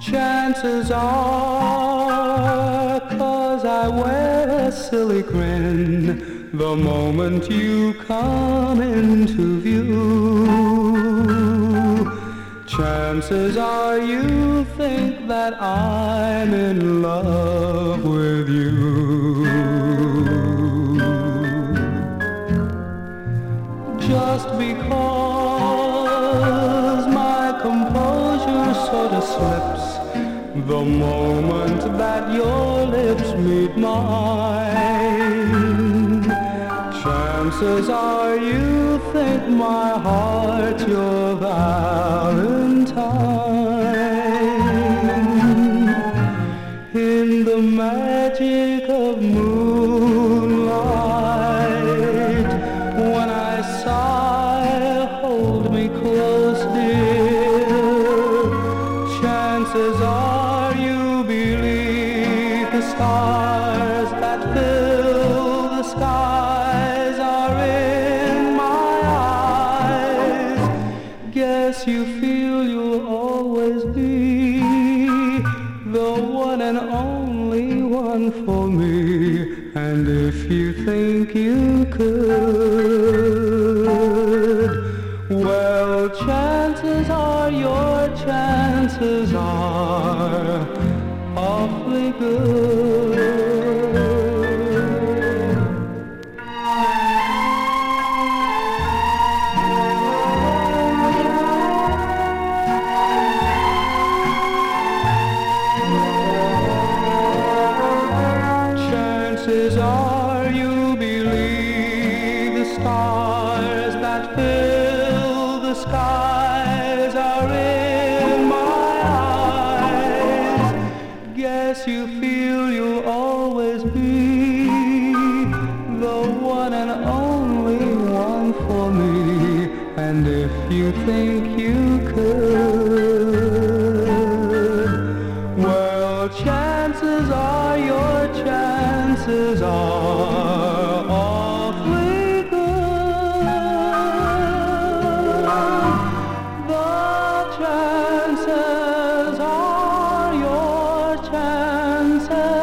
Chances are, cause I wear a silly grin the moment you come into view. Chances are you think that I'm in love Just because my composure sort of slips the moment that your lips meet mine. Chances are you think my heart's your valentine. In the magic close, dear. Chances are you believe the stars that fill the skies are in my eyes. Guess you feel you'll always be the one and only one for me. And if you think you could, chances are awfully good. You feel you'll always be the one and only one for me. And if you think you could, well, chances are your chances are answer.